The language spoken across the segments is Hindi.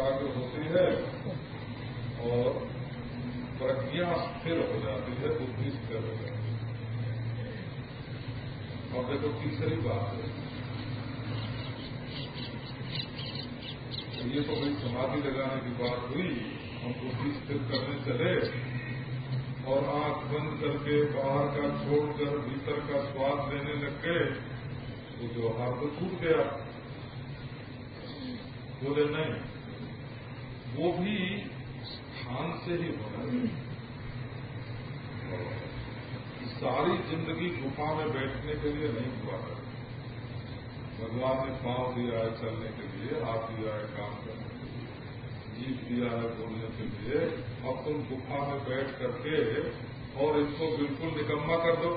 एकाग्र होती है, और प्रज्ञा स्थिर हो जाती है, बुद्धि स्थिर हो जाती है। और देखो तीसरी बात है। ये तो भाई समाधि लगाने की बात हुई, हम बुद्धि स्थिर करने चले, और आँख बंद करके बाहर का छोड़कर भीतर का स्वाद लेने लग गए तो व्यवहार तो छूट गया। बोले, नहीं वो भी स्थान से ही होना सारी ज़िंदगी गुफा में बैठने के लिए नहीं हुआ है। भगवान ने पाँव दिया है चलने के लिए, हाथ दिया है काम करने के लिए जीत दिया है बोलने के लिए। अब तुम गुफा में बैठ करके और इसको बिल्कुल निकम्मा कर दो।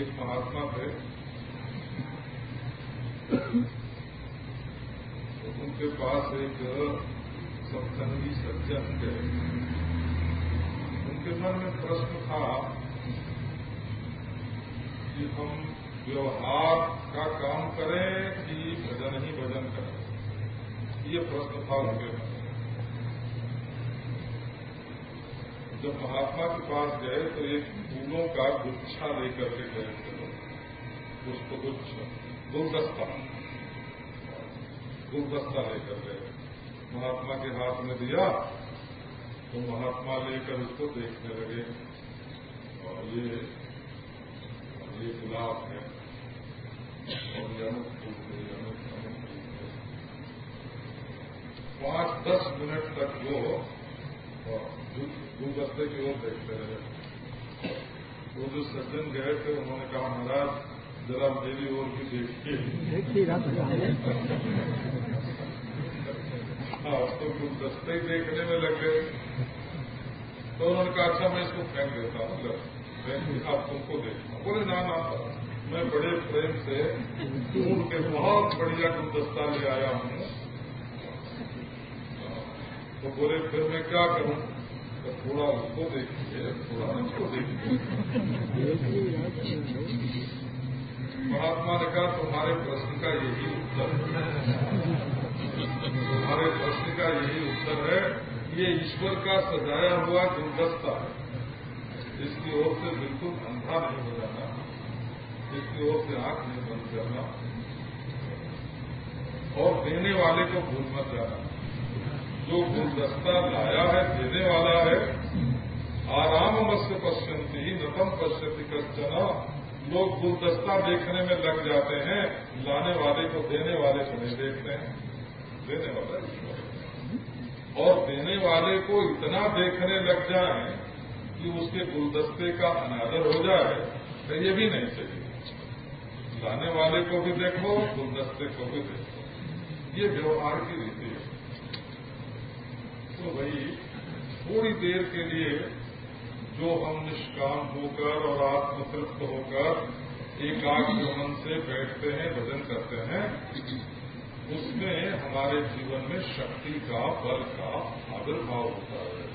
एक महात्मा थे। उनके पास एक सत्संगी सज्जन थे। उनके मन में प्रश्न था कि हम व्यवहार का काम करें कि भजन ही भजन करें? ये प्रश्न था उनके मन जब महात्मा के पास गए तो एक फूलों का गुच्छा लेकर के गए थे। पुष्प गुच्छ, गुलदस्ता। गुलदस्ता लेकर गए महात्मा के हाथ में दिया तो महात्मा लेकर उसको देखने लगे। और ये ये गुलाब है। और ये अमुक फूल है फूल है। पाँच, दस मिनट तक वो गुलदस्ते की ओर देखते रहे। वो जो सज्जन गए थे, उन्होंने कहा, महाराज जरा मेरी ओर भी देखिए। हाँ तो गुलदस्ते ही देखने में लग गए। तो उन्होंने कहा अच्छा मैं इसको फेंक देता हूँ आप तुमको देखना बोले ना ना मैं बड़े प्रेम से फूल के बहुत बढ़िया गुलदस्ता ले आया हूँ। तो बोले फिर मैं क्या करूँ? तो थोड़ा उसको देखिए थोड़ा उसको देखिए। महात्मा ने कहा, तुम्हारे प्रश्न का यही उत्तर तुम्हारे प्रश्न का यही उत्तर है ये ईश्वर का सजाया हुआ गुलदस्ता है। इसकी ओर से बिल्कुल अंधा नहीं हो जाना। इसकी ओर से आँख नहीं बंद करना। और देने वाले को भूल मत जाना। जो गुलदस्ता लाया है, देने वाला है, आराम मत्स्य पश्यंती नतम पश्यति कच्चना लोग गुलदस्ता देखने में लग जाते हैं लाने वाले को देने वाले को नहीं देखते हैं। देने वाला और देने वाले को इतना देखने लग जाए कि उसके गुलदस्ते का अनादर हो जाए तो ये भी नहीं चाहिए। लाने वाले को भी देखो, गुलदस्ते को भी देखो। ये व्यवहार की रीति है। तो भाई, थोड़ी देर के लिए जो हम निष्काम होकर और आत्मतृप्त होकर एकाग्र मन से बैठते हैं, भजन करते हैं, उसमें हमारे जीवन में शक्ति का, बल का आविर्भाव होता है।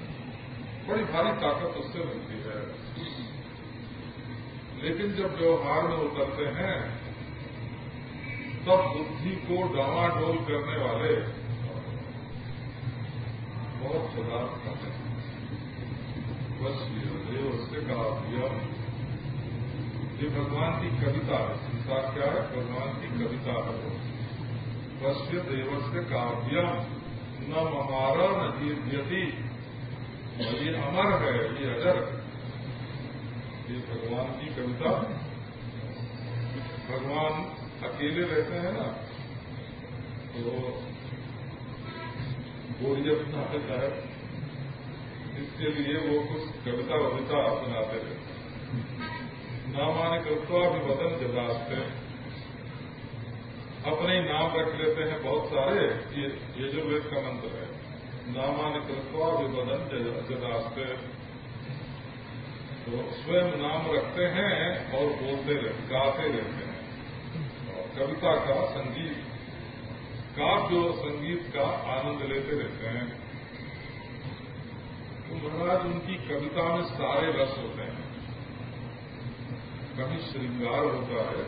बड़ी भारी ताकत उससे मिलती है। लेकिन जब व्यवहार में उतरते हैं, तब बुद्धि को डामाडोल करने वाले बहुत पदार्थ करते हैं वश्य देव से काव्य ये भगवान की कविता है। संसार क्या है? भगवान की कविता है वश्य देव से काव्यम न ममारा न दीर्घ्यति ये अमर है, ये अजर। ये भगवान की कविता भगवान अकेले रहते हैं ना तो बोरियत नाते है इसके लिए वो कुछ कविता वविता सुनाते थे। नामाने कृत्वा भी वतन जदास्ते अपने नाम रख लेते हैं बहुत सारे, ये यजुर्वेद का मंत्र है। नामाने कृत्वा भी वतन जदास्ते तो स्वयं नाम रखते हैं और बोलते रहते, गाते रहते हैं। और कविता का संगीत काव्य जो संगीत का आनंद लेते रहते हैं। महाराज उनकी कविता में सारे रस होते हैं। कहीं श्रृंगार होता है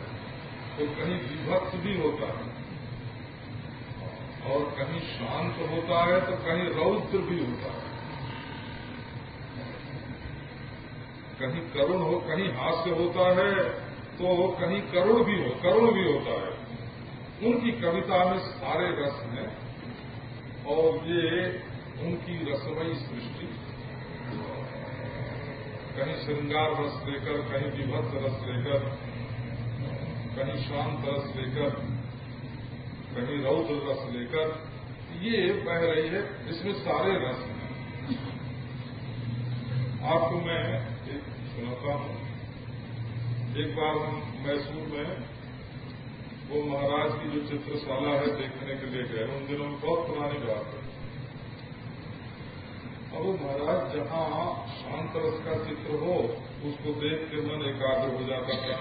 तो कहीं विभक्त भी होता है। और कहीं शांत होता है तो कहीं रौद्र भी होता है। कहीं करुण हो, कहीं हास्य होता है तो कहीं करुण भी हो, करुण भी होता है। उनकी कविता में सारे रस हैं, और ये उनकी रसमयी सृष्टि कहीं श्रृंगार रस लेकर, कहीं विभत्स रस लेकर, कहीं शांत रस लेकर, कहीं रौद्र रस लेकर, ये बह रही है इसमें सारे रस हैं। आपको मैं एक सुनाता हूँ। एक बार मैसूर में वो महाराज की जो चित्रशाला है देखने के लिए गए, उन दिनों में बहुत पुरानी बात है। अब वो महाराज जहाँ शांत रस का चित्र हो, उसको देख के मन एकाग्र हो जाता था।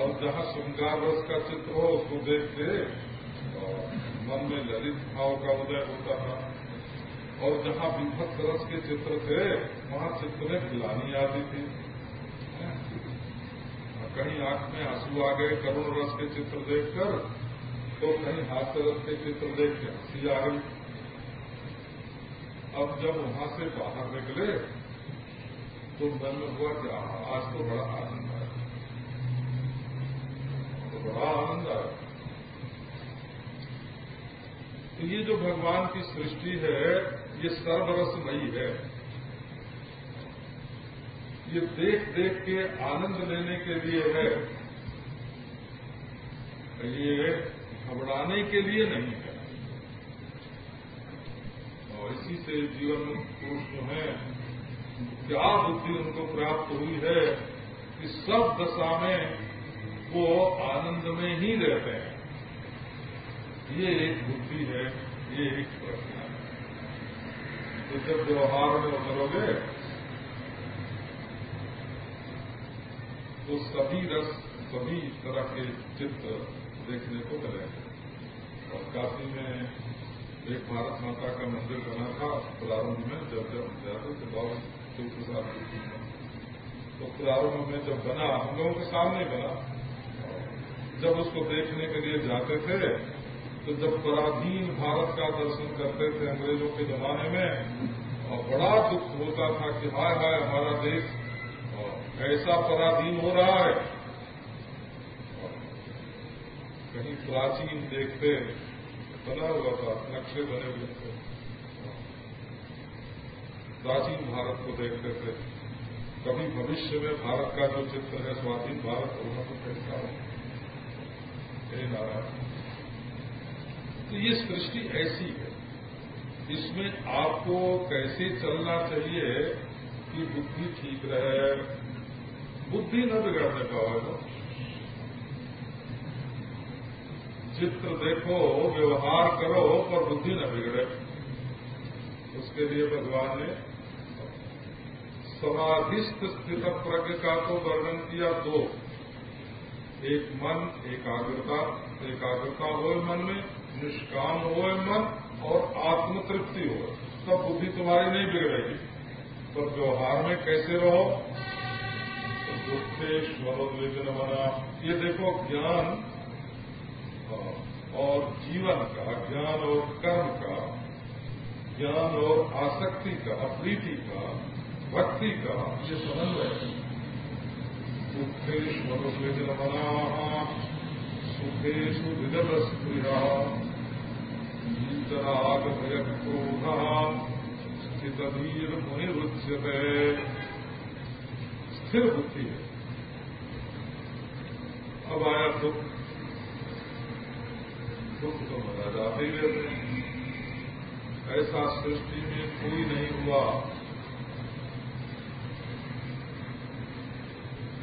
और जहाँ श्रृंगार रस का चित्र हो, उसको देख के मन में ललित भाव का उदय होता था। और जहाँ विभक्त रस के चित्र थे, वहाँ चित्र में खिलानी आती थी। कहीं आँख में आँसू आ गए करुण रस के चित्र देखकर तो कहीं हास्य रस के चित्र देख के हँसी आ गई। अब जब वहाँ से बाहर निकले तो मन में हुआ कि आज तो बड़ा आनंद आया। तो बड़ा आनंद आया। तो ये जो भगवान की सृष्टि है, ये सर्वरसमयी है। ये देख देख के आनंद लेने के लिए है। ये घबराने के लिए नहीं है। और इसी से जीवन पुरुष जो है क्या बुद्धि उनको प्राप्त हुई है कि सब दशा में वो आनंद में ही रहते हैं। ये एक बुद्धि है, ये एक प्रश्न है। तो जब व्यवहार में उतरोगे तो सभी रस, सभी तरह के चित्र देखने को मिलेंगे। और काशी में एक भारत माता का मंदिर बना था प्रारंभ में जब जब जाते थे बहुत प्रसाद तो प्रारंभ में जब बना, हम लोगों के सामने बना। जब उसको देखने के लिए जाते थे तो जब पराधीन भारत का दर्शन करते थे अंग्रेज़ों के जमाने में, और बड़ा दुख होता था कि हाय हाय हमारा देश ऐसा पराधीन हो रहा है। कहीं प्राचीन देखते, बना हुआ था, नक्शे बने हुए थे। प्राचीन भारत को देखते थे। कभी भविष्य में भारत का जो चित्र है, स्वाधीन भारत होना तो कैसा हो। तो ये सृष्टि ऐसी है। इसमें आपको कैसे चलना चाहिए कि बुद्धि ठीक रहे? बुद्धि न बिगड़ने पाओ चित्र देखो, व्यवहार करो, पर बुद्धि न बिगड़े। उसके लिए भगवान ने समाधिस्थ स्थित प्रज्ञ का तो वर्णन किया दो। एक मन, एकाग्रता। एकाग्रता हो मन में, निष्काम हो मन और आत्मतृप्ति हो तब बुद्धि तुम्हारी नहीं बिगड़ेगी। पर व्यवहार में कैसे रहो? तो दुखेश मनोद्वेजन बना। ये देखो, ज्ञान और जीवन का, ज्ञान और कर्म का, ज्ञान और आसक्ति का, प्रीति का भक्ति का ये समन्वय मनोद्वेजन बना सुखेशु विगत स्त्रिया वीतराग भय क्रोध स्थितधीर मुनिरुच्यते स्थिर बुद्धि है। अब आया दुख। दुख तो मना जाते ही रहते ऐसा सृष्टि में कोई नहीं हुआ।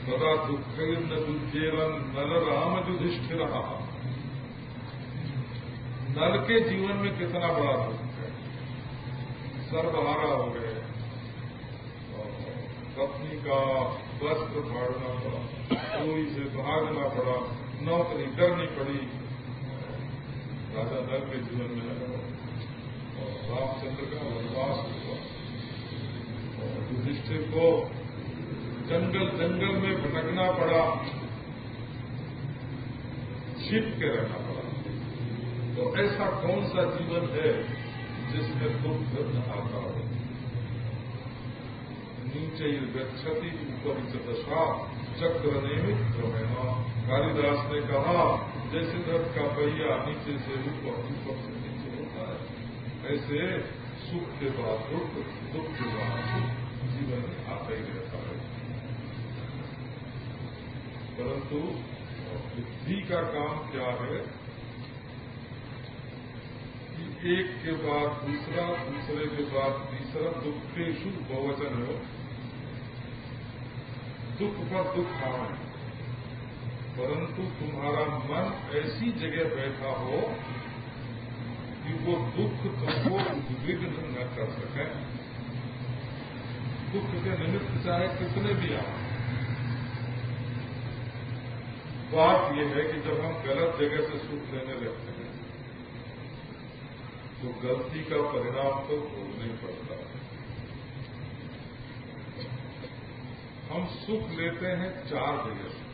दुख न दुर्जेवन नल राम युधिष्ठिर नल के जीवन में कितना बड़ा दुख है। सर्वहारा हो गए। पत्नी का वस्त्र फाड़ना पड़ा, कोई से भागना पड़ा, नौकरी करनी पड़ी। राजा नल के जीवन में और रामचंद्र का वनवास हुआ। युधिष्ठिर को जंगल जंगल में भटकना पड़ा। छिप के रहना पड़ा। तो ऐसा कौन सा जीवन है जिसमें दुख न आता हो? नीचे गच्छति ऊपर दशा, चक्र नियमित क्रमेण कालिदास ने कहा, जैसे रथ का पहिया नीचे से ऊपर ऊपर से नीचे होता है, ऐसे सुख के बाद दुख दुख के बाद सुख जीवन में आता ही रहता है परंतु, बुद्धि का काम क्या है कि एक के बाद दूसरा, दूसरे के बाद तीसरा दुख के शुभ बहुवचन हो दुख पर दुख आए परंतु तुम्हारा मन ऐसी जगह बैठा हो कि वो दुख तुमको उद्विग्न न कर सके। दुख के निमित्त चाहे कितने भी आए बात यह है कि जब हम गलत जगह से सुख लेने लगते हैं तो गलती का परिणाम तो भोगना ही पड़ता है। हम सुख लेते हैं चार जगह से।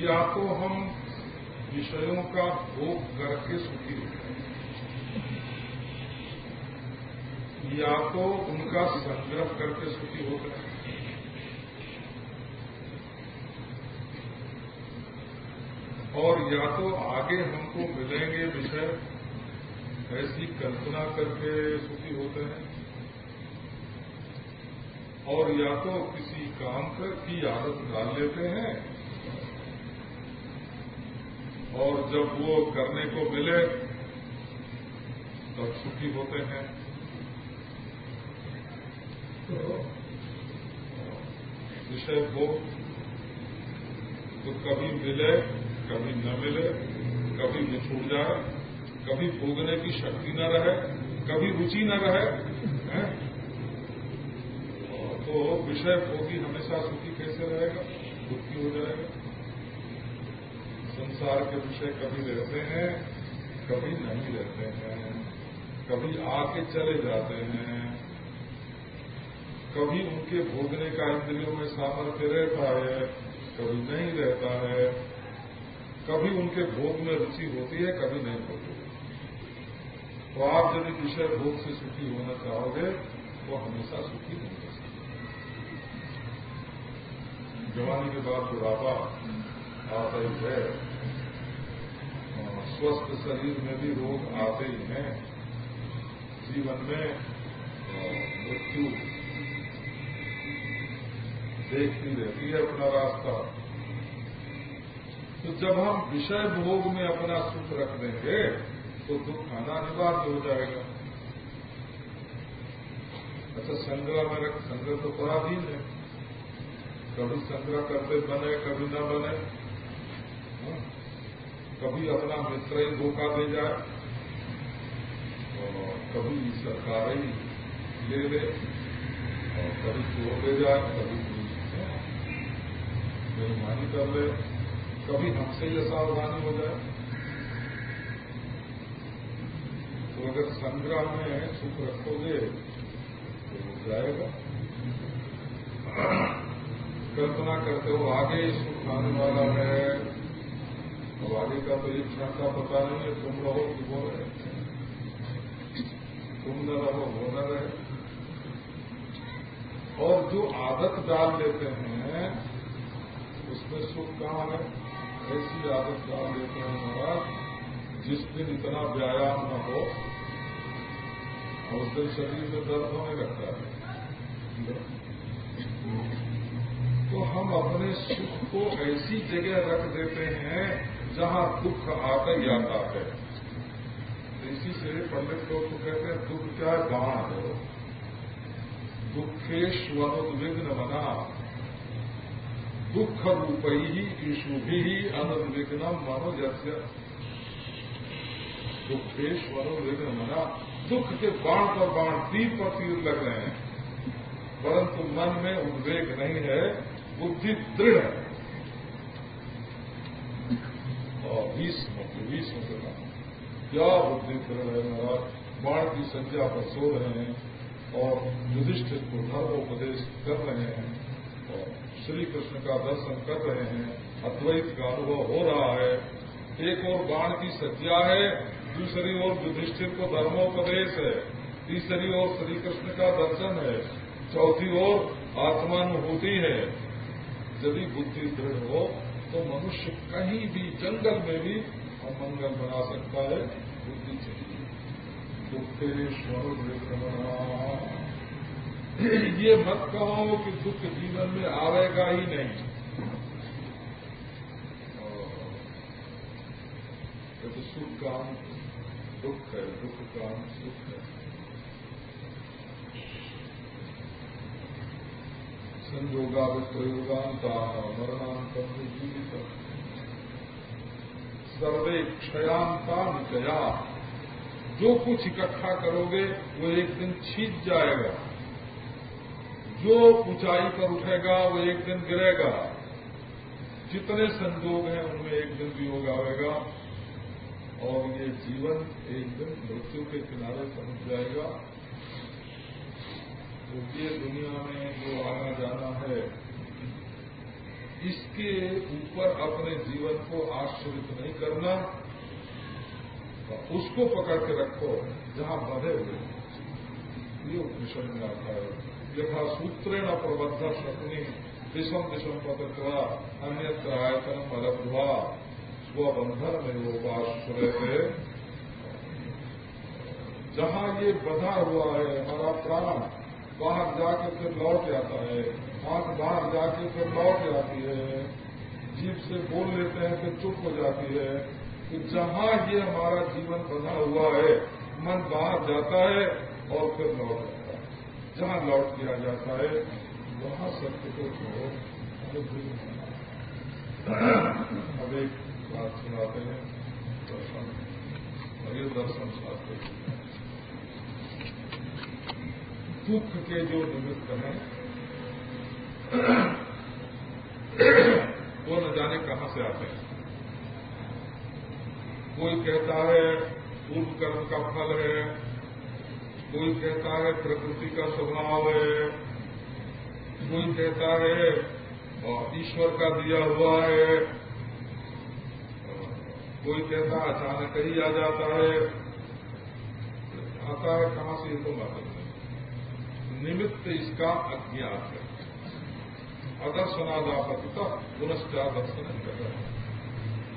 या तो हम विषयों का भोग करके सुखी होते हैं या तो उनका संग्रह करके सुखी होते हैं और या तो आगे हमको मिलेंगे विषय, ऐसी कल्पना करके सुखी होते हैं, और या तो किसी काम कर की आदत डाल लेते हैं, और जब वो करने को मिले, तब सुखी होते हैं। तो विषय भोग तो कभी मिले, कभी न मिले, कभी बिछुड़ जाए कभी भोगने की शक्ति न रहे, कभी रुचि न रहे, है? तो विषय भोगी हमेशा सुखी कैसे रहेगा? दुखी हो जाएगा। संसार के विषय कभी रहते हैं, कभी नहीं रहते हैं, कभी आके चले जाते हैं। कभी उनके भोगने का इंद्रियों में सामर्थ्य रहता है, कभी नहीं रहता है। कभी उनके भोग में रुचि होती है, कभी नहीं होती तो आप यदि विषय भोग से सुखी होना चाहोगे तो हमेशा सुखी नहीं हो सकते। जवानी के बाद बुढ़ापा आता ही है। स्वस्थ शरीर में भी रोग आते ही हैं। जीवन में मृत्यु देखती रहती है अपना रास्ता तो जब हम विषय भोग में अपना सुख रख देंगे तो दुख आना अनिवार्य हो जाएगा अच्छा संग्रह में रख, संग्रह तो पराधीन है कभी संग्रह करते बने, कभी न बने हाँ? कभी अपना मित्र ही धोखा दे जाए, और कभी सरकार ही ले ले, और कभी चोर दे जाए, कभी? बेईमानी कर ले कभी हमसे ही असावधानी हो जाए तो अगर संग्रह में सुख रखोगे तो हो जाएगा। कल्पना करते हो, आगे सुख आने वाला है अब आगे का तो एक क्षण का पता नहीं है, तुम रहो कि वो रहे। तुम न रहो, वो न रहे। और जो आदत डाल लेते हैं उसमें सुख कहाँ है? ऐसी आदत डाल देते हैं महाराज, जिस दिन इतना व्यायाम न हो, उस दिन शरीर में दर्द होने लगता है। तो हम अपने सुख को ऐसी जगह रख देते हैं जहाँ दुख ही आता है। इसी से पंडित लोग तो कहते हैं, दुख क्या बाण हो। दुखेश्वरोद्विग्न बना दुख रूप ही ईशुभि ही अनुद्विग्नम मनोजस्य दुखेश्वर विघ्न मना दुख के बाण पर बाण तीर पर तीर लग रहे हैं। परंतु मन में उद्वेग नहीं है, बुद्धि दृढ़ है। और भीष्म क्या बुद्धि दृढ़ है महाराज? बाण की संख्या पर सो रहे हैं और युधिष्ठिर को धर्मोपदेश कर रहे हैं। और श्री कृष्ण का दर्शन कर रहे हैं। अद्वैत का अनुभव हो रहा है। एक और बाण की सज्जा है, दूसरी ओर युधिष्ठिर को धर्मोपदेश है, तीसरी ओर श्री कृष्ण का दर्शन है, चौथी ओर आत्मानुभूति है। यदि बुद्धि दृढ़ हो तो मनुष्य कहीं भी जंगल में भी मंगल बना सकता है। बुद्धि चाहिए। दुखेश्वर ये मत कहो कि दुख जीवन में आवेगा ही नहीं। तो सुख का दुख है, दुख का सुख है। संयोगा प्रयोगांता मरणांतर जीवित सर्वे क्षयांता निचया जो कुछ इकट्ठा करोगे, वो एक दिन छीट जाएगा। जो ऊंचाई पर उठेगा, वो एक दिन गिरेगा। जितने संजोग हैं, उनमें एक दिन वियोग आएगा और ये जीवन एक दिन मृत्यु के किनारे पहुँच जाएगा। तो ये दुनिया में जो आना जाना है, इसके ऊपर अपने जीवन को आश्रित नहीं करना उसको पकड़ के रखो, जहाँ बधे हुए ये उपनिषद में आता है। यथा सूत्रेण प्रबद्ध शकुनी दिशम दिशम पकड़वा अन्यत्र आयतन अलब्धवा स्वबंधन में वो बाश्रय जहाँ ये बधा हुआ है, हमारा प्राण, बाहर जाकर फिर लौट जाता है। आँख बाहर जाके फिर लौट जाती है। जीव से बोल लेते हैं फिर चुप हो जाती है। कि जहाँ ये हमारा जीवन बना हुआ है, मन बाहर जाता है और फिर लौट जहाँ लौट किया जाता है, वहाँ सत्य को छोड़ो अब एक बात सुनाते हैं। दर्शन। ये दर्शन शास्त्र दुख के जो निमित्त हैं, वो न जाने कहाँ से आते हैं। कोई कहता है पूर्व कर्म का फल है कोई कहता है, प्रकृति का स्वभाव है। कोई कहता है ईश्वर का दिया हुआ है। कोई कहता है, अचानक ही आ जाता है। आता है, कहाँ से ये तो मालूम निमित्त इसका अज्ञात है। अदर्शनादापतिता पुनश्चा दर्शन कर रहे हैं।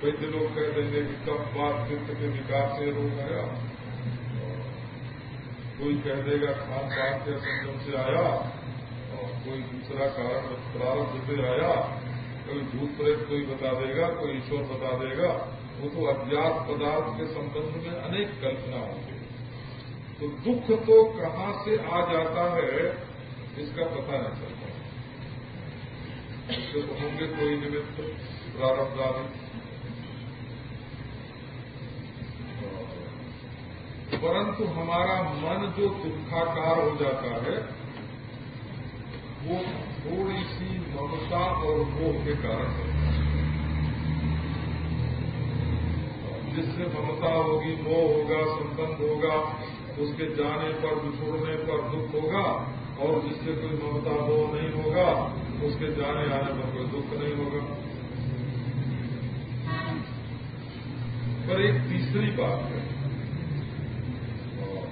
वैद्य लोग कह देंगे कि कब बात चित्त के विकास से रोग आया कोई कह देगा खान पान के संगम से आया और कोई दूसरा कारण प्रारंभ से आया। कोई भूत प्रेत कोई बता देगा, कोई ईश्वर बता देगा। वो तो अज्ञात पदार्थ के संबंध में अनेक कल्पना होंगी तो दुख तो कहाँ से आ जाता है, इसका पता नहीं चलता। तो होंगे कोई निमित्त प्रारंभ परंतु हमारा मन जो दुखाकार हो जाता है, वो थोड़ी सी ममता और मोह के कारण है। जिससे ममता होगी, मोह होगा, संबंध होगा, उसके जाने पर, बिछोड़ने पर दुख होगा, और जिससे कोई ममता, मोह नहीं होगा, उसके जाने आने पर कोई दुख नहीं होगा। पर एक तीसरी बात है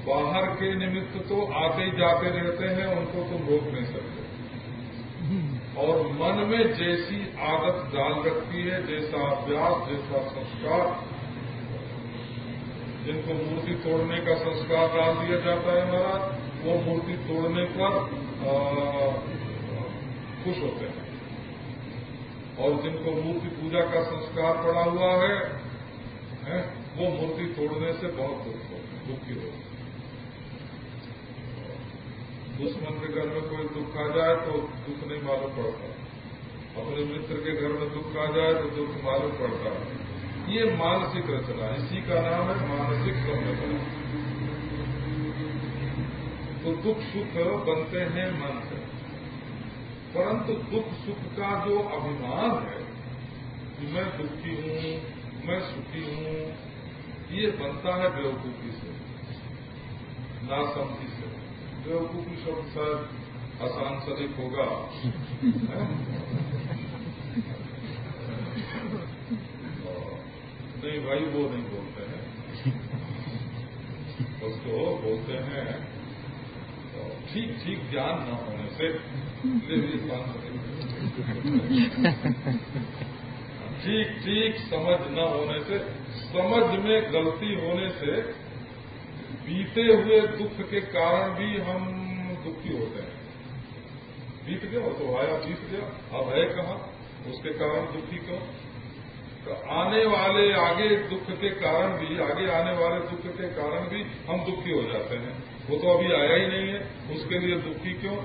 बाहर के निमित्त तो आते ही जाते रहते हैं उनको तुम रोक नहीं सकते। और मन में जैसी आदत डाल रखती है जैसा अभ्यास जैसा संस्कार जिनको मूर्ति तोड़ने का संस्कार डाल दिया जाता है महाराज वो मूर्ति तोड़ने पर खुश होते हैं। और जिनको मूर्ति पूजा का संस्कार पड़ा हुआ है, है वो मूर्ति तोड़ने से बहुत दुखी होते हैं। दुश्मन के घर में कोई दुख आ जाए तो दुख नहीं मालूम पड़ता। अपने मित्र के घर में दुख आ जाए तो दुख मालूम पड़ता। है ये मानसिक रचना इसी का नाम है मानसिक संरचना। तो दुख सुख बनते हैं मन से। परंतु दुख सुख का जो अभिमान है कि मैं दुखी हूँ, मैं सुखी हूँ, ये बनता है बेवकूफ़ी से। नासमझी बेवकूफ़ी शब्द शायद असांसरिक होगा। नहीं, भाई वो नहीं बोलते हैं। उसको बोलते हैं। ठीक ठीक ज्ञान न होने से ठीक ठीक समझ न होने से, समझ में गलती होने से बीते हुए दुख के कारण भी हम दुखी होते हैं। बीत गया तो आया, बीत गया। अब है कहा? उसके कारण दुखी क्यों? तो आने वाले आगे दुख के कारण भी, आगे आने वाले दुख के कारण भी हम दुखी हो जाते हैं। वो तो अभी आया ही नहीं है। उसके लिए दुखी क्यों?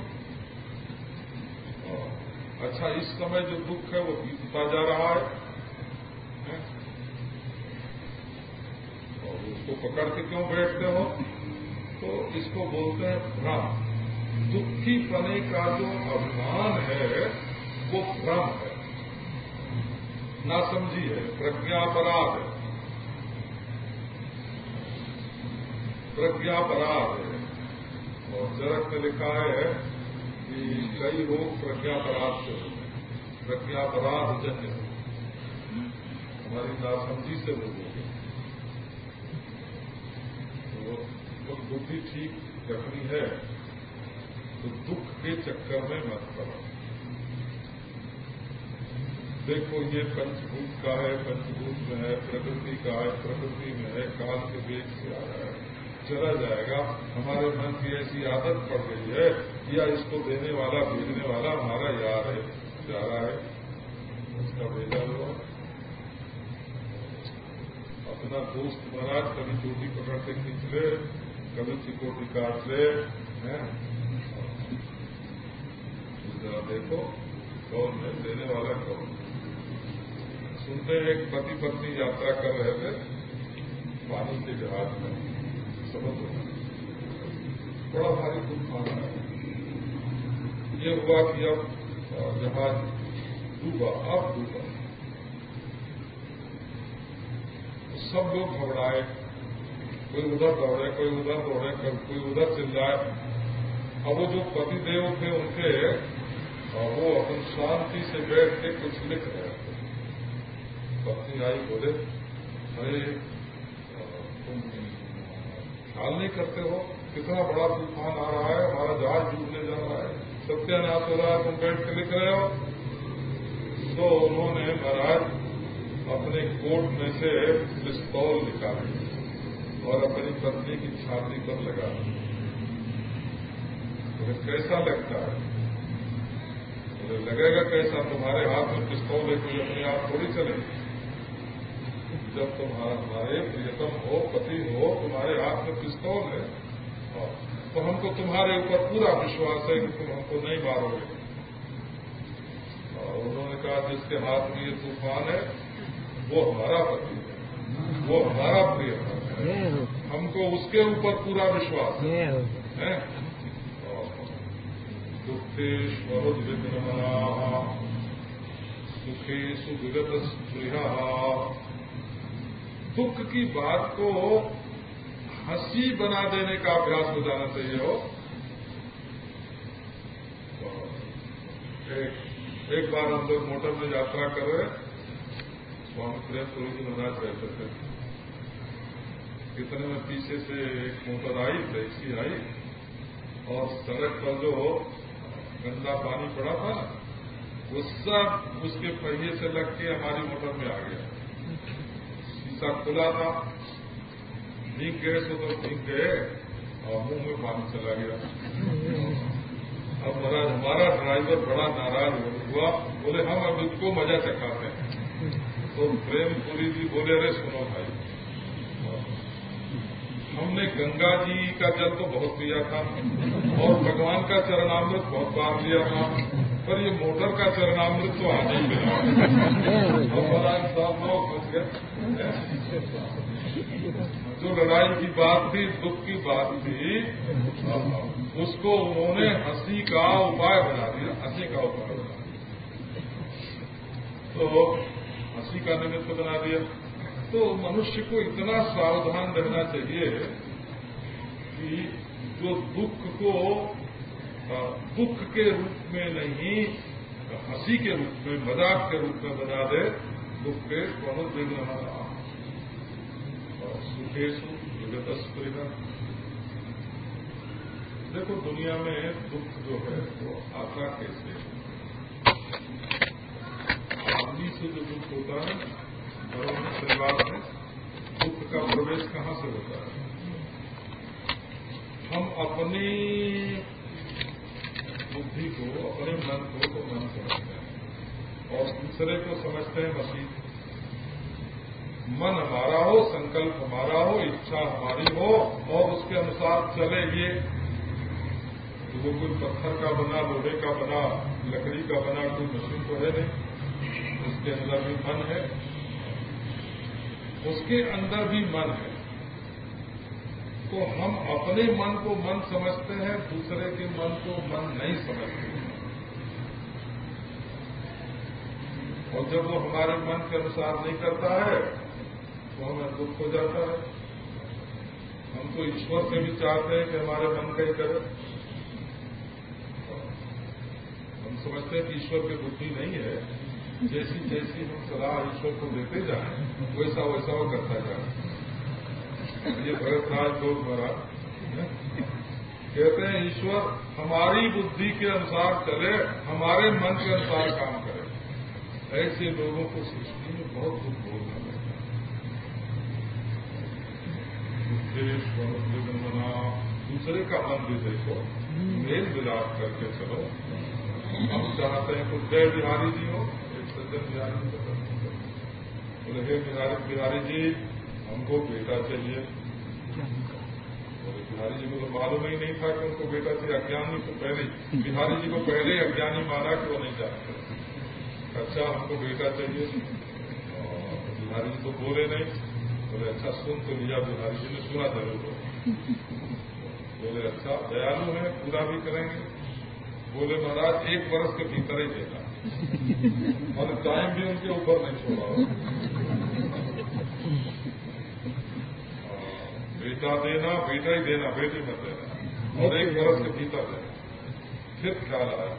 अच्छा इस समय जो दुख है वो बीतता जा रहा है? उसको पकड़ के क्यों बैठते हो? तो इसको बोलते हैं भ्रम। दुखी पने का जो अभिमान है, वो भ्रम है। ना समझी है प्रज्ञापराध है। प्रज्ञापराध है। और जरक में लिखा है कि कई लोग प्रज्ञापराध से होते प्रज्ञापराध जन्य हमारी नासमझी से रोग हो तो बुद्धि ठीक रखनी है तो दुख के चक्कर में मत करो देखो, ये पंचभूत का है, पंचभूत में है, प्रकृति का है, प्रकृति में है, काल के वेग से आ रहा है। चला जाएगा। हमारे मन की ऐसी आदत पड़ गई है, या इसको देने वाला भेजने वाला हमारा यार है, जा रहा है। उसका भेजा हुआ। अपना दोस्त महाराज कभी चोटी पकड़ के खींच ले। कभी चिकोटी काट ले जरा देखो, कौन है? देने वाला कौन? सुनते एक पति पत्नी यात्रा कर रहे थे, पानी के जहाज़ में। समुद्र बड़ा भारी तूफ़ान है ये हुआ कि अब जहाज़ डूबा, अब डूबा। सब लोग घबराए। कोई उधर दौड़े, कोई उधर दौड़े, कोई उधर चिल्लाए। अब वो जो पतिदेव थे उनके वो अपन शांति से बैठ के कुछ लिख रहे थे। पत्नी आई, बोले, अरे तुम ख्याल नहीं करते हो? कितना बड़ा तूफ़ान आ रहा है, हमारा जहाज़ डूबने जा रहा है। सत्यानाश हो रहा है? तुम बैठ के लिख रहे हो? तो उन्होंने महाराज अपने कोट में से पिस्तौल निकाली। और अपनी पत्नी की छाती पर लगा तो कैसा लगता है तो लगेगा कैसा, तुम्हारे हाथ में पिस्तौल है, कोई अपने आप थोड़ी चलेगी जब तुम्हारा प्रियतम हो, पति हो, तुम्हारे हाथ में पिस्तौल है तो हमको तुम्हारे ऊपर पूरा विश्वास है कि तुम हमको नहीं मारोगे। और उन्होंने कहा, जिसके हाथ में ये तूफ़ान है, वो हमारा पति है, वो हमारा प्रियतम है। हमको उसके ऊपर पूरा विश्वास। है। दुखेश्वरुद्विग्रमा सुखेशु विगत स्पृहा दुख की बात को हँसी बना देने का अभ्यास हो जाना चाहिए हो। एक, एक बार हम लोग मोटर में यात्रा कर रहे स्वामी प्रेम पुरी जी महाराज रहते थे। कितने में पीछे से एक मोटर आई टैक्सी आई, और सड़क पर जो गंदा पानी पड़ा था, वो सब उसके पहिए से लग के हमारी मोटर में आ गया। शीशा खुला था, भीग गए तो तो भीग गए, और मुँह में पानी चला गया। अब महाराज, हमारा ड्राइवर बड़ा नाराज़ हुआ। बोले, हम अब इसको मज़ा चखाते हैं। तो प्रेम पुरी जी बोले, अरे सुनो भाई हमने गंगा जी का जल तो बहुत पिया था और भगवान का चरणामृत बहुत बार लिया था, पर ये मोटर का चरणामृत तो आज ही मिला महाराज साहब बच गए जो लड़ाई की बात थी, दुख की बात थी, उसको उन्होंने हँसी का उपाय बना दिया, हँसी का उपाय बना दिया। तो हँसी का निमित्त बना दिया। तो मनुष्य को इतना सावधान रहना चाहिए कि जो दुख को दुख के रूप में नहीं हँसी के रूप में, मज़ाक के रूप में बना दे, दुख के बहुत दिन सुखेशु विगत स्प्रिय देखो, दुनिया में दुख जो है, वो आता कैसे आदमी से जो दुख होता है घरों में परिवार में दुख का प्रवेश कहाँ से होता है हम अपनी बुद्धि को अपने मन को तो मन समझते हैं और दूसरे को समझते हैं मसीह मन हमारा हो संकल्प हमारा हो इच्छा हमारी हो और उसके अनुसार चले ये तो वो कोई पत्थर का बना लोहे का बना लकड़ी का बना कोई मशीन तो है नहीं उसके अंदर भी मन है उसके अंदर भी मन है। तो हम अपने मन को मन समझते हैं, दूसरे के मन को मन नहीं समझते। और जब वो हमारे मन के अनुसार नहीं करता है तो हमें दुख हो जाता है। हम तो ईश्वर से भी चाहते हैं कि हमारे मन का ही करे। समझते हैं कि ईश्वर की बुद्धि नहीं है। जैसी जैसी हम सलाह ईश्वर को देते जाए वैसा वैसा वो करता जाए ये भगत राज लोग महाराज कहते हैं ईश्वर हमारी बुद्धि के अनुसार चले हमारे मन के अनुसार काम करे। ऐसे लोगों को सृष्टि में बहुत दुख बोलना लगता है। दूसरे का मन भी देखो। मेल मिलाप करके चलो। हम चाहते हैं कुछ जय बिहारी जी हो। सज्जन बिहारी जी बोले, हे बिहारी बिहारी जी, हमको बेटा चाहिए। बोले, बिहारी जी को तो मालूम ही नहीं था कि उनको बेटा चाहिए अज्ञानी तो पहले बिहारी जी को पहले अज्ञानी माना कि वो नहीं जानते। अच्छा हमको बेटा चाहिए। बिहारी जी तो बोले नहीं। बोले अच्छा सुन तो लिया। बिहारी जी ने सुना ज़रूर बोले अच्छा दयालु है, पूरा भी करेंगे। बोले, महाराज, एक वर्ष के भीतर ही देना और टाइम भी उनके ऊपर नहीं छोड़ा बेटा देना बेटा ही देना बेटी मत देना। और एक वर्ष के भीतर देना। फिर ख्याल आया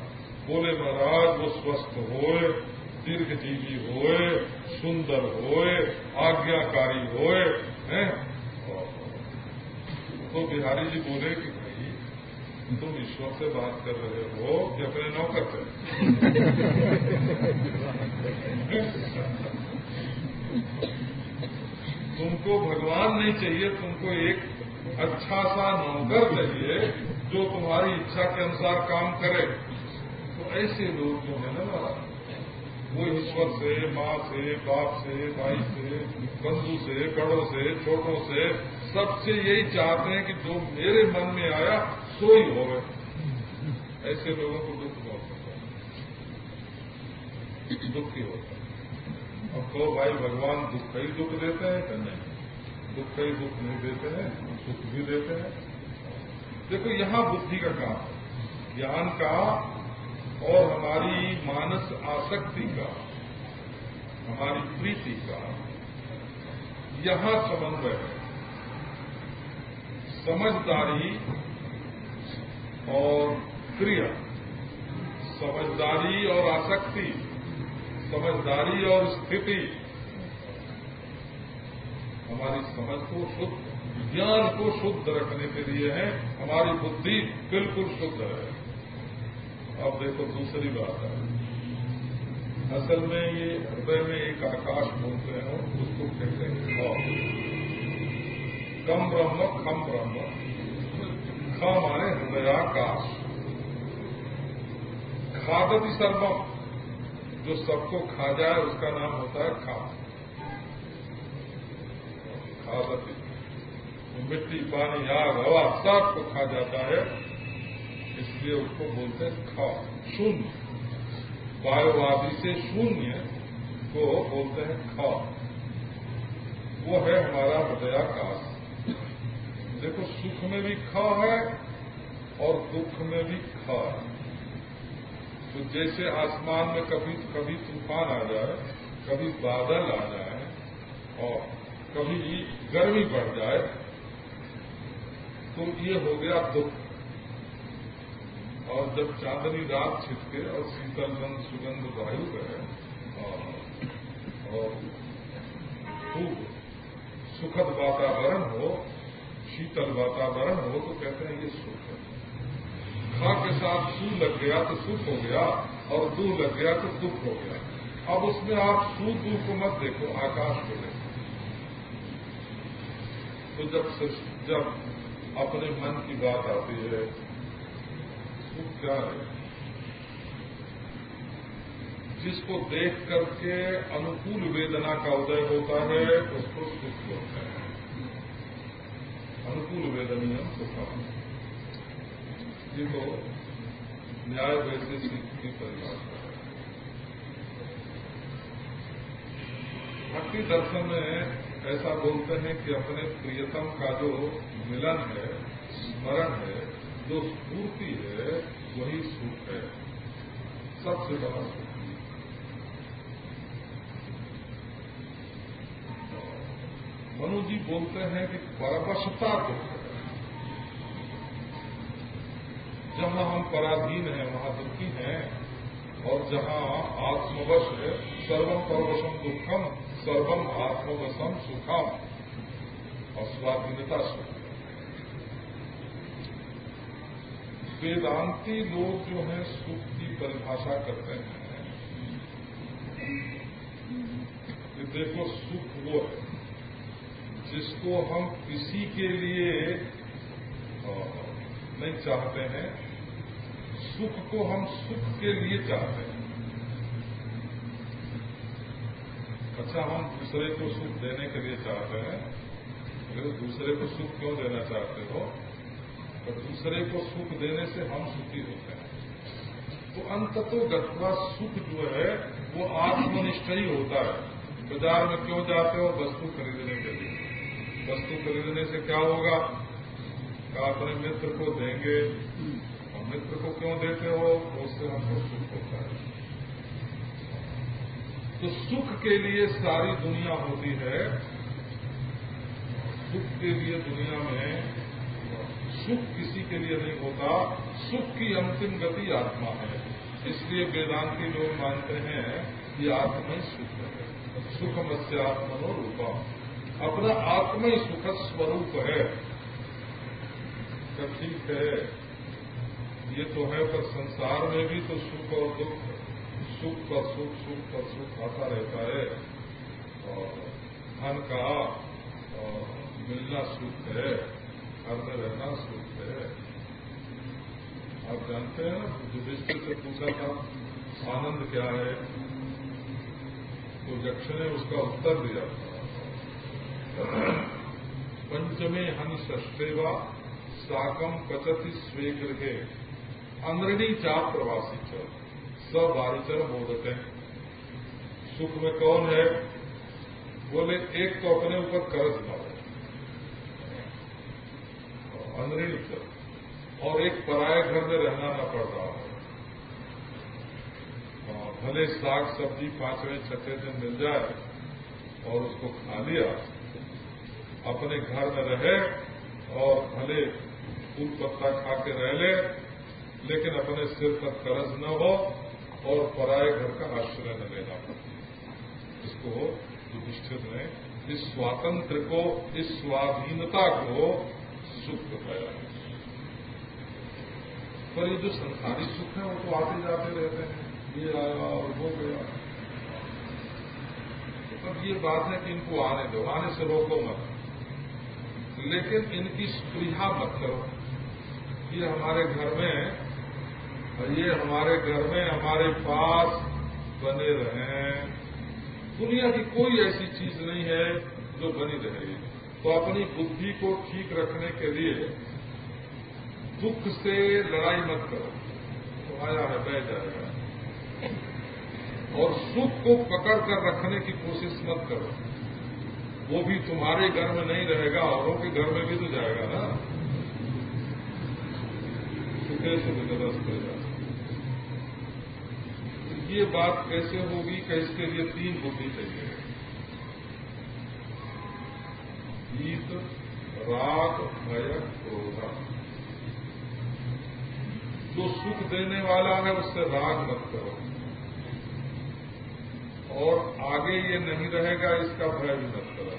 बोले महाराज वो स्वस्थ होए दीर्घजीवी होए सुंदर होए आज्ञाकारी होए हैं? तो बिहारी जी बोले कि तुम ईश्वर से बात कर रहे हो कि अपने नौकर से तुमको भगवान नहीं चाहिए, तुमको एक अच्छा सा नौकर चाहिए जो तुम्हारी इच्छा के अनुसार काम करे। तो ऐसे लोग जो है ना वो ईश्वर से, माँ से, बाप से, भाई से, बंधु से, बड़ों से, छोटों से सबसे यही चाहते हैं कि जो मेरे मन में आया सो ही हो गए ऐसे लोगों को दुख बहुत होता है। दुख ही होता है। अब कहो, भाई, भगवान दुख ही दुख देते हैं कि नहीं? दुख ही दुख नहीं देते हैं सुख भी देते हैं। देखो, यहाँ बुद्धि का काम है। ज्ञान का और हमारी मानस आसक्ति का, हमारी प्रीति का, यहाँ समन्वय है। समझदारी और क्रिया। समझदारी और आसक्ति, समझदारी और स्थिति। हमारी समझ को शुद्ध ज्ञान को शुद्ध रखने के लिए है। हमारी बुद्धि बिल्कुल शुद्ध है। अब देखो दूसरी बात है। असल में ये हृदय में एक आकाश बोलते हैं, उसको कहते हैं कम ब्रह्म खम ब्रह्म। ख माने हृदयाकाश। खादति सर्वम। जो सबको खा जाए, उसका नाम होता है खा। खादति मिट्टी, पानी, आग, हवा सबको खा जाता है। इसलिए उसको बोलते हैं खा। शून्य। वायुवादी से शून्य को बोलते हैं खा। वो है हमारा हृदयाकाश। देखो, सुख में भी ख है और दुख में भी ख है। तो जैसे आसमान में कभी कभी तूफ़ान आ जाए, कभी बादल आ जाए, और कभी गर्मी बढ़ जाए तो ये हो गया दुख। और जब चांदनी रात छिटके और शीतल बंद सुगंध वायु है और खूब सुखद वातावरण हो शीतल वातावरण हो तो कहते हैं ये सुख है। खा के साथ सू लग गया तो सुख हो गया, और दू लग गया तो दुख हो गया। अब उसमें आप सू दू को मत देखो, आकाश को देखो। तो जब जब अपने मन की बात आती है, सुख क्या है? जिसको देख करके अनुकूल वेदना का उदय होता है, उसको सुख होता है। अनुकूल वेदनीय सुख ये तो न्याय वैशेषिक की परिभाषा भक्ति दर्शन में ऐसा बोलते हैं कि अपने प्रियतम का जो मिलन है, स्मरण है, जो स्फूर्ति है, वही सुख है। सबसे बड़ा सुख मनु जी बोलते हैं कि परवशता को। जहाँ हम पराधीन हैं, वहाँ दुखी हैं, और जहाँ आत्मवश है सर्वम परवशम दुखम सर्वम आत्मवशम सुखम और स्वाधीनता सुख। वेदांती लोग जो हैं, सुख की परिभाषा करते हैं। कि देखो, सुख वो है। जिसको हम किसी के लिए नहीं चाहते हैं, सुख को हम सुख के लिए चाहते हैं। अच्छा हम दूसरे को सुख देने के लिए चाहते हैं अगर दूसरे को सुख क्यों देना चाहते हो? तो दूसरे को सुख देने से हम सुखी होते हैं। तो अंत तो गठवा सुख जो है, वो आत्मनिष्ठ ही होता है। बाज़ार में क्यों जाते हो? वस्तु खरीदने के लिए। वस्तु खरीदने से क्या होगा? क्या अपने मित्र को देंगे। और मित्र को क्यों देते हो? उससे हमको सुख होता है। तो सुख के लिए सारी दुनिया होती है। सुख के लिए दुनिया में सुख किसी के लिए नहीं होता। सुख की अंतिम गति आत्मा है। इसलिए वेदांति लोग मानते हैं कि आत्मा ही सुख है। सुख मत्स्य आत्मनो रूपा अपना आत्मा ही सुख स्वरूप है। तो ठीक है। ये तो है, पर संसार में भी तो सुख और दुख, सुख पर सुख सुख पर सुख आता रहता है। और धन का और मिलना सुख है घर में रहना सुख है। आप जानते हैं ना, युधिष्ठिर से पूछा था, आनंद क्या है? तो यक्ष ने उसका उत्तर दिया पंचमे हन षष्टेवा साकम पचति स्वे गृह। अंग्रणी चाप प्रवासी चल सब बारिचर मोदते सुख में कौन है? बोले, एक तो अपने ऊपर कर्ज ना हो अंग्रणी चल, और एक पराये घर में रहना न पड़ रहा है, भले साग सब्ज़ी पाँचवें छठे दिन मिल जाए, और उसको खा लिया अपने घर में रहे और भले फूल पत्ता खा के रह ले, लेकिन अपने सिर पर कर्ज न हो और पराए घर का आश्रय न लेना इसको युधिष्ठिर ने इस स्वातंत्र को, इस स्वाधीनता को सुख बताया। पर ये जो संसारी सुख है, वो तो आते जाते रहते हैं। ये आया और वो गया। अब ये बात है कि इनको आने दो, आने से रोको मत। लेकिन इनकी स्प्रिया मत करो। ये हमारे घर में ये हमारे घर में हमारे पास बने रहें। दुनिया की कोई ऐसी चीज़ नहीं है जो बनी रहेगी तो अपनी बुद्धि को ठीक रखने के लिए दुख से लड़ाई मत करो। तो आया है बह जाएगा और सुख को पकड़ कर रखने की कोशिश मत करो। वो भी तुम्हारे घर में नहीं रहेगा, औरों के घर में भी तो जाएगा ना। विदस्त हो। जाए ये बात कैसे होगी इसके लिए तीन बुद्धि चाहिए। गीत राग, भय, क्रोध। जो सुख देने वाला है, उससे राग मत करो। और आगे ये नहीं रहेगा, इसका भय भी मत करो।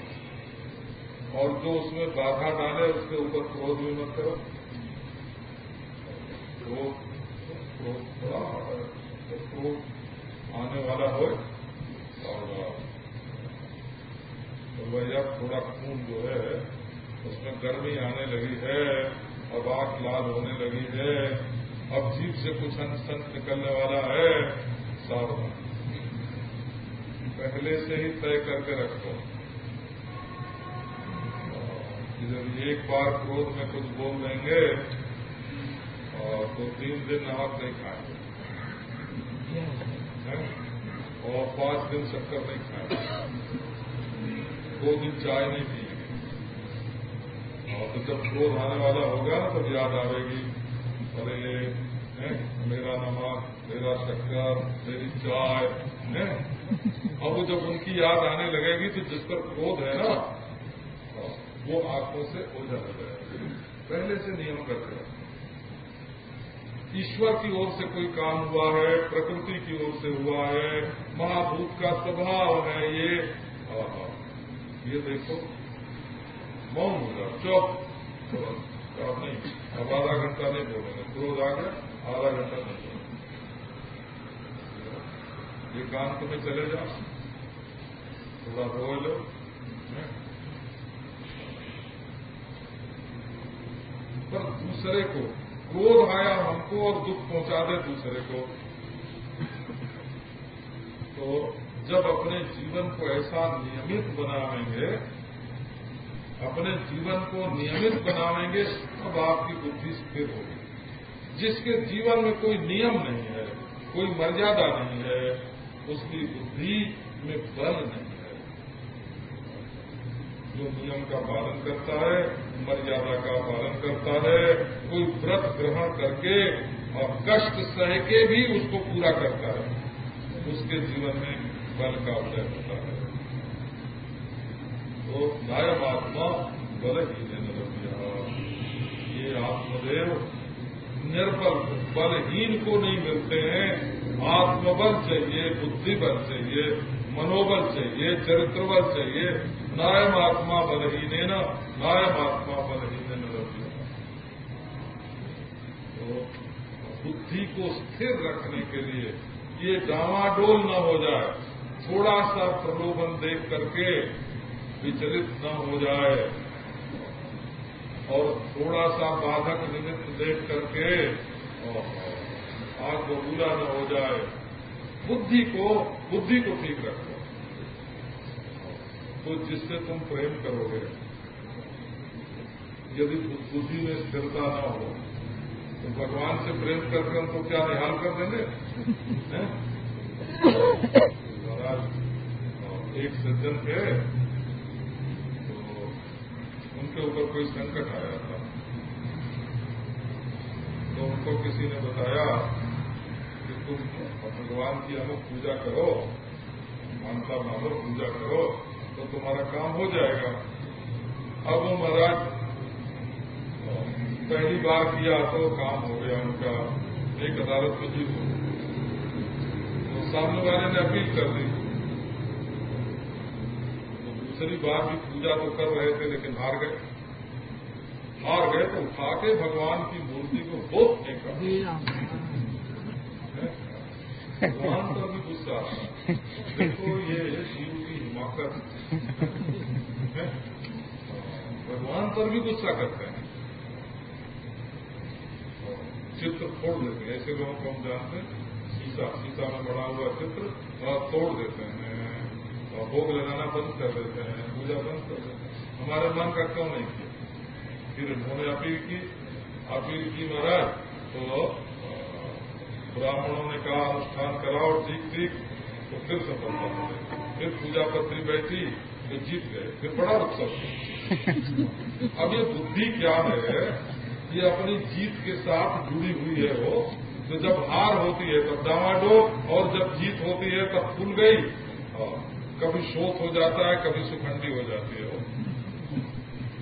और जो उसमें बाधा डाले, उसके ऊपर क्रोध भी मत करो। क्रोध क्रोध क्रोध आने वाला हो, और तो वह थोड़ा खून जो है, उसमें गर्मी आने लगी है, अब आँख लाल होने लगी है, अब जीप से कुछ अंश निकलने वाला है, सावधान। पहले से ही तय करके रखो। जब एक बार क्रोध में कुछ बोल देंगे, और तो तीन दिन नमक नहीं खाएँगे। और पाँच दिन शक्कर नहीं खाएँगे। दो दिन चाय नहीं पिएँगे। और तो जब क्रोध आने वाला होगा तो याद आवेगी, अरे मेरा नमक, मेरा शक्कर, मेरी चाय, है? अब जब उनकी याद आने लगेगी तो जिस पर क्रोध है ना, वो आँखों से ओझल हो जाएगा। पहले से नियम करते हैं ईश्वर की ओर से कोई काम हुआ है, प्रकृति की ओर से हुआ है, महाभूत का स्वभाव है ये ये देखो, मौन होगा चौक अब नहीं, अब आधा घंटा नहीं बोलेंगे। क्रोध आ गया, आधा घंटा नहीं एकांत में चले जाओ। थोड़ा रो लो पर दूसरे को क्रोध आया, हमको और दुख पहुँचा दे दूसरे को। तो जब अपने जीवन को ऐसा नियमित बनावेंगे अपने जीवन को नियमित बनावेंगे तब आपकी बुद्धि स्थिर होगी। जिसके जीवन में कोई नियम नहीं है, कोई मर्यादा नहीं है उसकी बुद्धि में बल नहीं है। जो नियम का पालन करता है, मर्यादा का पालन करता है, कोई व्रत ग्रहण करके और कष्ट सह के भी उसको पूरा करता है, उसके जीवन में बल का उदय होता है। तो नायम आत्मा बल ही ने ये आत्मदेव निर्बल, बलहीन को नहीं मिलते हैं। आत्मबल चाहिए बुद्धि बल चाहिए, मनोबल चाहिए चरित्र बल चाहिए, नायम आत्मा बलहीन न नायम आत्मा बलहीन न तो बुद्धि को स्थिर रखने के लिए ये डावाडोल न हो जाए थोड़ा सा प्रलोभन देख करके विचलित न हो जाए, और थोड़ा सा बाधक निमित्त देख करके आग बबूला न हो जाए। बुद्धि को बुद्धि को ठीक रखो। तो जिससे तुम प्रेम करोगे, यदि बुद्धि में स्थिरता न हो तो भगवान से प्रेम करके उनको क्या निहाल कर देंगे? महाराज एक सज्जन थे तो उनके ऊपर कोई संकट आया था। तो उनको किसी ने बताया तुम भगवान की अमुक पूजा करो मानता मानो पूजा करो तो तुम्हारा काम हो जाएगा। अब वो महाराज, पहली बार किया तो काम हो गया उनका, एक अदालत में जीत तो सामने वाले ने अपील कर दी। तो दूसरी बार भी पूजा तो कर रहे थे, लेकिन हार गए। हार गए तो उठा के भगवान की मूर्ति को बहुत फेंका भगवान भी गुस्सा ये हिमाकत भगवान पर भी गुस्सा करते हैं चित्र फोड़ देते हैं ऐसे लोगों को हम जानते हैं शीशा शीशा में बड़ा हुआ चित्र और तोड़ देते हैं और भोग लगाना बंद कर देते हैं पूजा बंद कर देते हैं हमारे मन का क्यों नहीं किया फिर उन्होंने अपील की अपील की महाराज तो ब्राह्मणों ने कहा, अनुष्ठान कराओ ठीक ठीक तो फिर सफलता हो गई फिर पूजा पत्री बैठी तो जीत गए। फिर बड़ा उत्सव। अब ये बुद्धि क्या है? ये अपनी जीत के साथ जुड़ी हुई है वो। तो जब हार होती है, तब डावाडोल और जब जीत होती है, तब फूल गई। कभी शोक हो जाता है, कभी सुखंडी हो जाती है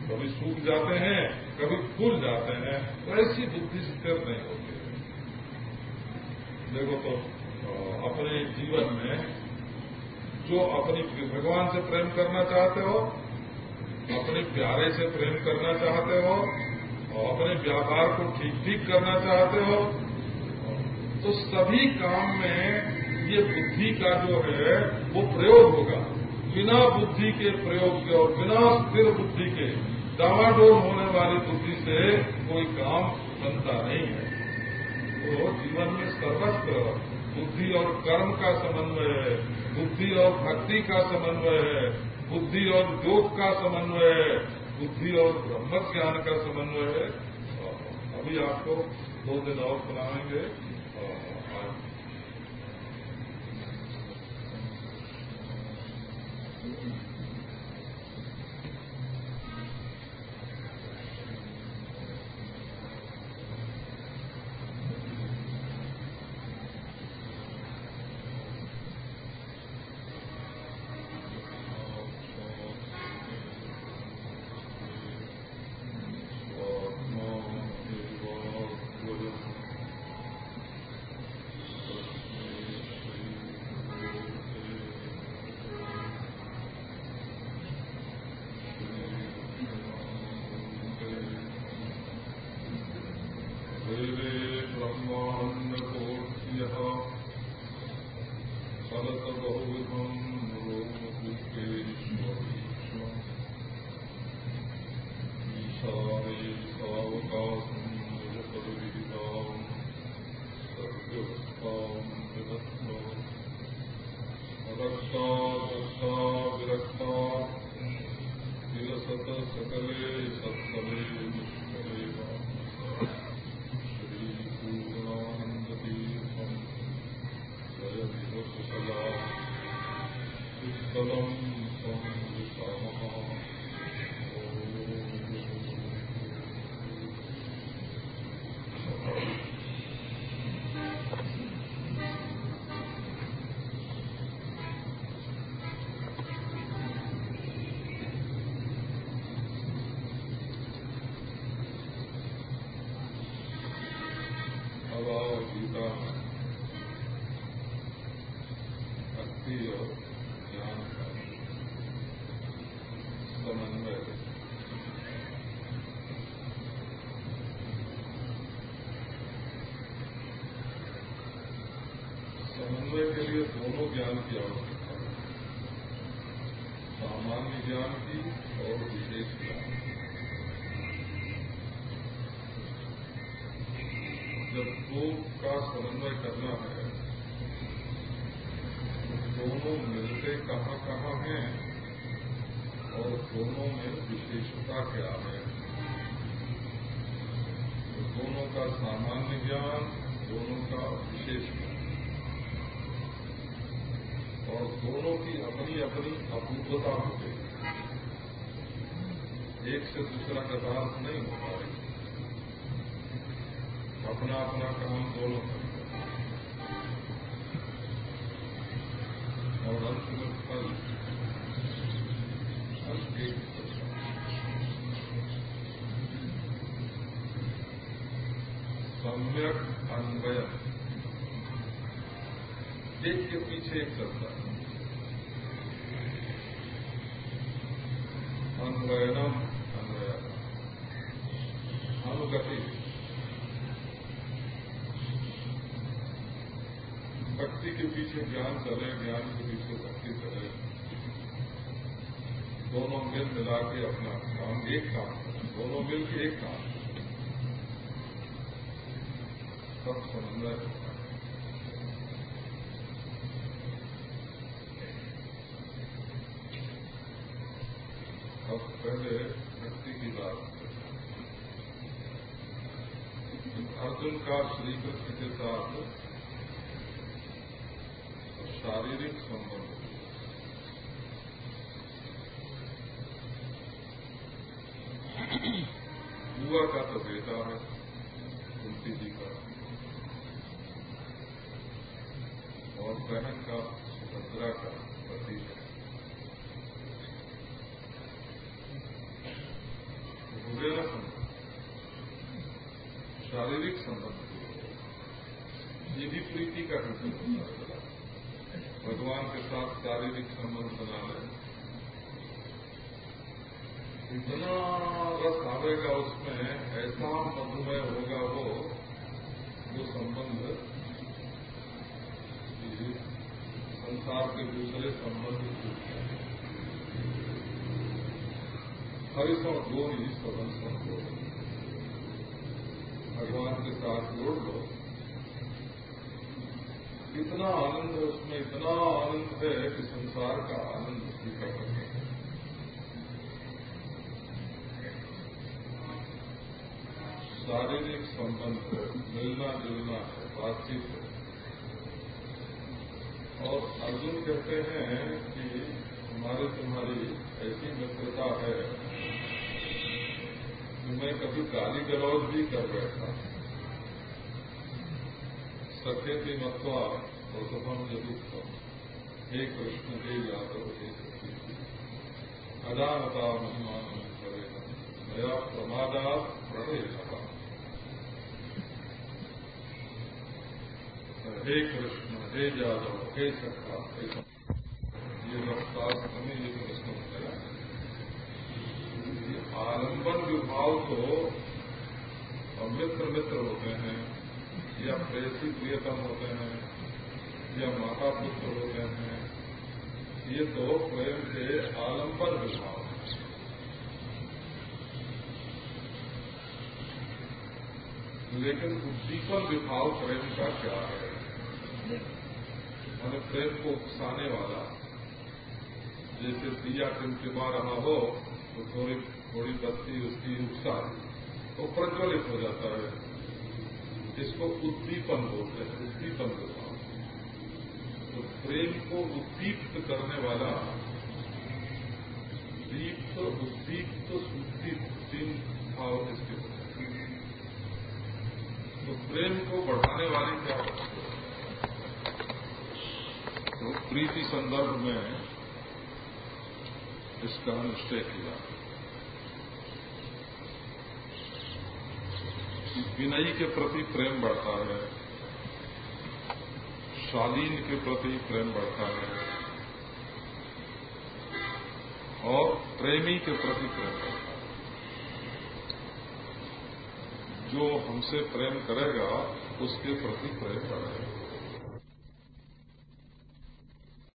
कभी सूख जाते हैं, कभी फूल जाते हैं। तो ऐसी बुद्धि स्थिर नहीं होती। देखो तो अपने जीवन में जो अपनी भगवान से प्रेम करना चाहते हो, अपने प्यारे से प्रेम करना चाहते हो, और अपने व्यापार को ठीक ठीक करना चाहते हो तो सभी काम में ये बुद्धि का जो है, वो प्रयोग होगा। बिना बुद्धि के प्रयोग के और बिना स्थिर बुद्धि के, डावाडोल होने वाली बुद्धि से कोई काम बनता नहीं है। तो जीवन में सर्वत्र बुद्धि और कर्म का समन्वय है। बुद्धि और भक्ति का समन्वय है। बुद्धि और योग का समन्वय है। बुद्धि और ब्रह्म ज्ञान का समन्वय है। अभी आपको दो दिन और सुनाएँगे। की अपनी अपूर्वता हो गई एक से दूसरा पदार्थ नहीं हो पा रही। अपना अपना काम दोनों और अंत में फल सम्यक अन्वय। एक के पीछे एक चलता है। अन्वयनम अन्वय अनुगति भक्ति के पीछे ज्ञान चले ज्ञान के पीछे भक्ति चले दोनों मिल मिला के अपना काम, एक काम, दोनों मिल के एक काम। सब समन्वय होता है अब पहले भक्ति की बात अर्जुन के साथ शारीरिक संबंध बुआ का तो बेटा है तुलसी जी का और बहन का सुभद्रा का पति है शारीरिक संबंध ये भी प्रीति का हिस्सा होता है भगवान के साथ शारीरिक संबंध बना लें इतना रस आवेगा उसमें, ऐसा मधुमय होगा वो, जो संबंध संसार के दूसरे संबंध हरिशों दो ही। सदन दो भगवान के साथ जोड़ लो। इतना आनंद है। उसमें इतना आनंद है कि संसार का आनंद स्वीकार करते हैं शारीरिक संबंध है मिलना जुलना है, बातचीत है। और अर्जुन कहते हैं कि हमारे तुम्हारी ऐसी मित्रता है। कि मैं कभी गाली गलौज भी कर बैठा सत्य की मत्वा और जदुत्तम हे कृष्ण हे यादव हे अदानता महिमान करेगा नया प्रमादात प्रणय हे कृष्ण हे जादव हे सखा हे ये रफ्तार हमें ये प्रश्न उठाया आलंबन विभाव तो मित्र मित्र होते हैं या प्रेसी प्रियतम होते हैं या माता पुत्र हो गए हैं ये तो प्रेम के आलंबन विभाव है। लेकिन उद्दीपन विभाव प्रेम का क्या है? मैंने प्रेम को उकसाने वाला। जैसे दिया टिमटिमा रहा हो तो थोड़ी थोड़ी बत्ती उसकी उकसा वो प्रज्वलित हो जाता है। इसको उद्दीपन बोलते हैं उद्दीपन बोलता तो प्रेम को उद्दीप्त करने वाला, दीप्त उद्दीप्त सुदीप्त तीन भाव इसके तो प्रेम को बढ़ाने वाली क्या तो प्रीति संदर्भ में इसका निश्चय किया। विनयी के प्रति प्रेम बढ़ता है शालीन के प्रति प्रेम बढ़ता है और प्रेमी के प्रति प्रेम बढ़ता है। जो हमसे प्रेम करेगा, उसके प्रति प्रेम बढ़ेगा।